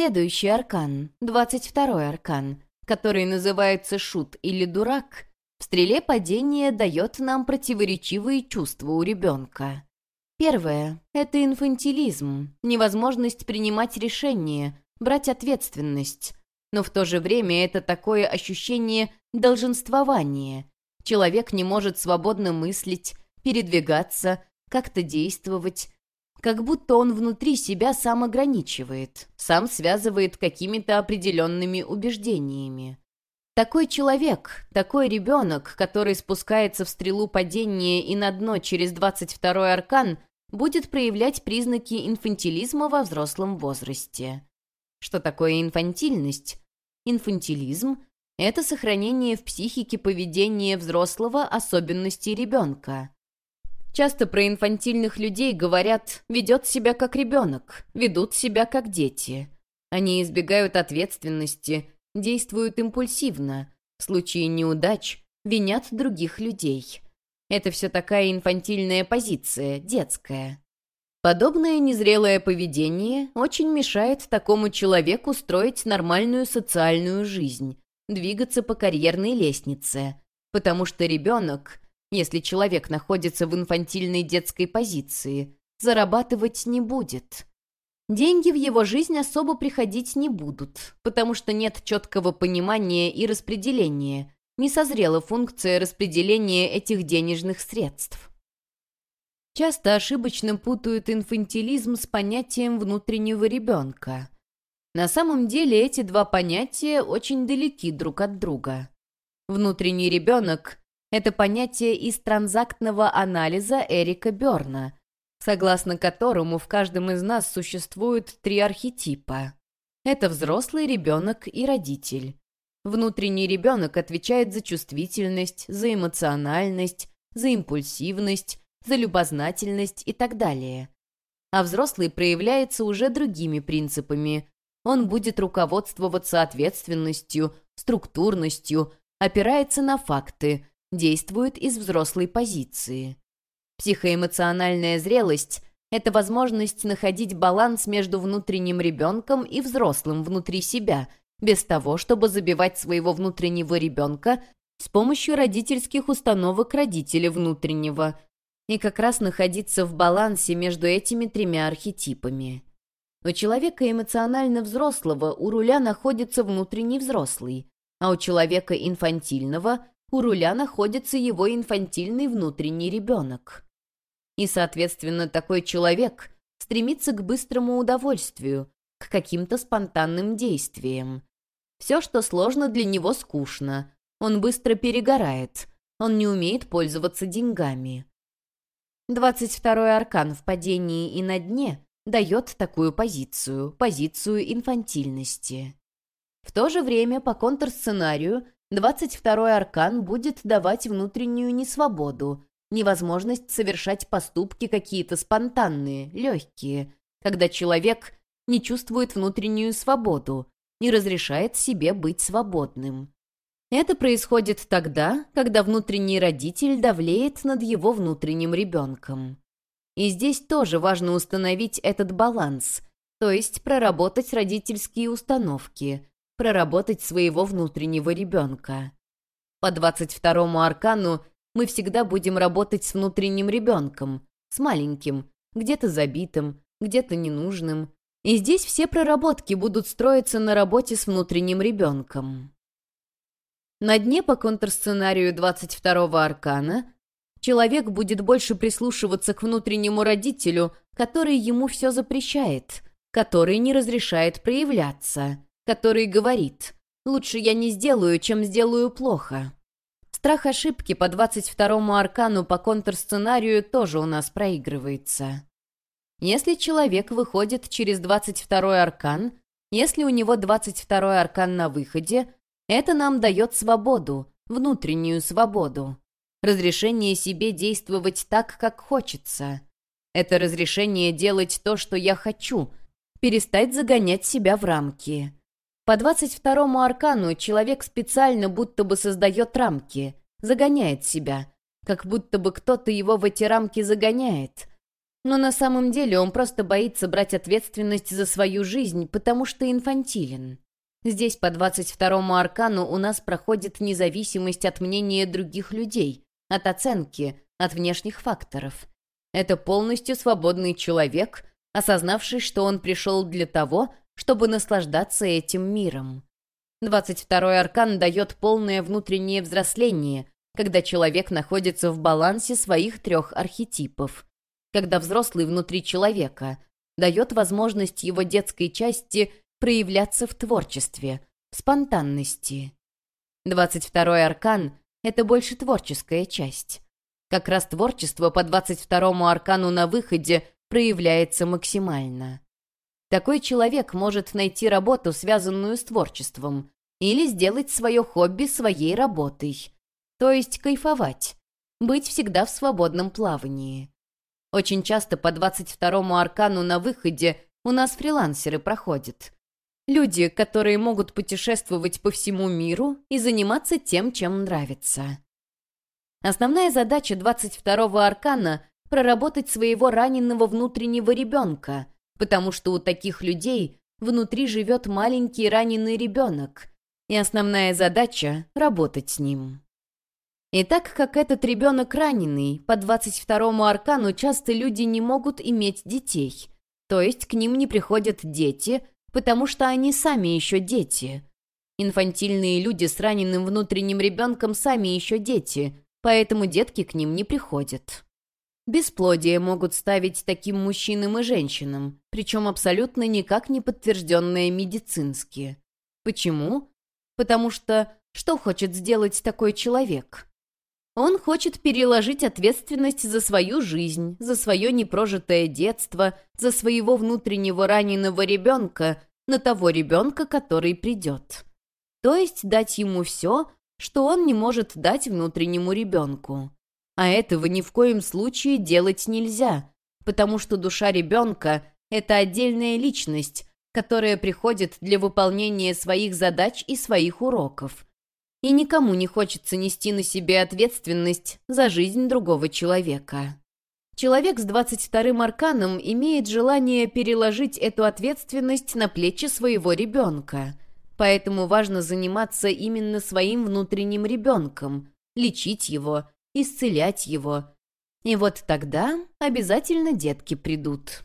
Следующий аркан, 22-й аркан, который называется шут или дурак, в стреле падения дает нам противоречивые чувства у ребенка. Первое — это инфантилизм, невозможность принимать решения, брать ответственность. Но в то же время это такое ощущение долженствования. Человек не может свободно мыслить, передвигаться, как-то действовать, как будто он внутри себя сам ограничивает, сам связывает какими-то определенными убеждениями. Такой человек, такой ребенок, который спускается в стрелу падения и на дно через 22-й аркан, будет проявлять признаки инфантилизма во взрослом возрасте. Что такое инфантильность? Инфантилизм – это сохранение в психике поведения взрослого особенностей ребенка. Часто про инфантильных людей говорят «ведет себя как ребенок», «ведут себя как дети». Они избегают ответственности, действуют импульсивно, в случае неудач винят других людей. Это все такая инфантильная позиция, детская. Подобное незрелое поведение очень мешает такому человеку строить нормальную социальную жизнь, двигаться по карьерной лестнице, потому что ребенок если человек находится в инфантильной детской позиции, зарабатывать не будет. Деньги в его жизнь особо приходить не будут, потому что нет четкого понимания и распределения, не созрела функция распределения этих денежных средств. Часто ошибочно путают инфантилизм с понятием внутреннего ребенка. На самом деле эти два понятия очень далеки друг от друга. Внутренний ребенок это понятие из транзактного анализа Эрика Берна, согласно которому в каждом из нас существуют три архетипа. Это взрослый, ребенок и родитель. Внутренний ребенок отвечает за чувствительность, за эмоциональность, за импульсивность, за любознательность и так далее. А взрослый проявляется уже другими принципами. Он будет руководствоваться ответственностью, структурностью, опирается на факты, действует из взрослой позиции. Психоэмоциональная зрелость — это возможность находить баланс между внутренним ребенком и взрослым внутри себя, без того, чтобы забивать своего внутреннего ребенка с помощью родительских установок родителя внутреннего, и как раз находиться в балансе между этими тремя архетипами. У человека эмоционально взрослого у руля находится внутренний взрослый, а у человека инфантильного у руля находится его инфантильный внутренний ребенок. И, соответственно, такой человек стремится к быстрому удовольствию, к каким-то спонтанным действиям. Все, что сложно, для него скучно. Он быстро перегорает. Он не умеет пользоваться деньгами. 22-й аркан в падении и на дне дает такую позицию, позицию инфантильности. В то же время по контрсценарию 22-й аркан будет давать внутреннюю несвободу, невозможность совершать поступки какие-то спонтанные, легкие, когда человек не чувствует внутреннюю свободу, не разрешает себе быть свободным. Это происходит тогда, когда внутренний родитель давлеет над его внутренним ребенком. И здесь тоже важно установить этот баланс, то есть проработать родительские установки, проработать своего внутреннего ребенка. По 22-му аркану мы всегда будем работать с внутренним ребенком, с маленьким, где-то забитым, где-то ненужным. И здесь все проработки будут строиться на работе с внутренним ребенком. На дне по контрсценарию 22-го аркана человек будет больше прислушиваться к внутреннему родителю, который ему все запрещает, который не разрешает проявляться который говорит «Лучше я не сделаю, чем сделаю плохо». Страх ошибки по 22-му аркану по контрсценарию тоже у нас проигрывается. Если человек выходит через 22-й аркан, если у него 22-й аркан на выходе, это нам дает свободу, внутреннюю свободу. Разрешение себе действовать так, как хочется. Это разрешение делать то, что я хочу, перестать загонять себя в рамки. По 22-му аркану человек специально будто бы создает рамки, загоняет себя, как будто бы кто-то его в эти рамки загоняет. Но на самом деле он просто боится брать ответственность за свою жизнь, потому что инфантилен. Здесь по 22-му аркану у нас проходит независимость от мнения других людей, от оценки, от внешних факторов. Это полностью свободный человек, осознавший, что он пришел для того, чтобы наслаждаться этим миром. 22-й аркан дает полное внутреннее взросление, когда человек находится в балансе своих трех архетипов. Когда взрослый внутри человека дает возможность его детской части проявляться в творчестве, в спонтанности. 22-й аркан — это больше творческая часть. Как раз творчество по 22-му аркану на выходе проявляется максимально. Такой человек может найти работу, связанную с творчеством, или сделать свое хобби своей работой. То есть кайфовать, быть всегда в свободном плавании. Очень часто по 22-му аркану на выходе у нас фрилансеры проходят. Люди, которые могут путешествовать по всему миру и заниматься тем, чем нравится. Основная задача 22-го аркана — проработать своего раненого внутреннего ребенка, потому что у таких людей внутри живет маленький раненый ребенок, и основная задача — работать с ним. И так как этот ребенок раненый, по 22-му аркану часто люди не могут иметь детей, то есть к ним не приходят дети, потому что они сами еще дети. Инфантильные люди с раненым внутренним ребенком сами еще дети, поэтому детки к ним не приходят. Бесплодие могут ставить таким мужчинам и женщинам, причем абсолютно никак не подтвержденное медицински. Почему? Потому что что хочет сделать такой человек? Он хочет переложить ответственность за свою жизнь, за свое непрожитое детство, за своего внутреннего раненого ребенка на того ребенка, который придет. То есть дать ему все, что он не может дать внутреннему ребенку. А этого ни в коем случае делать нельзя, потому что душа ребенка — это отдельная личность, которая приходит для выполнения своих задач и своих уроков. И никому не хочется нести на себе ответственность за жизнь другого человека. Человек с 22-м арканом имеет желание переложить эту ответственность на плечи своего ребенка. Поэтому важно заниматься именно своим внутренним ребенком, лечить его, исцелять его. И вот тогда обязательно детки придут.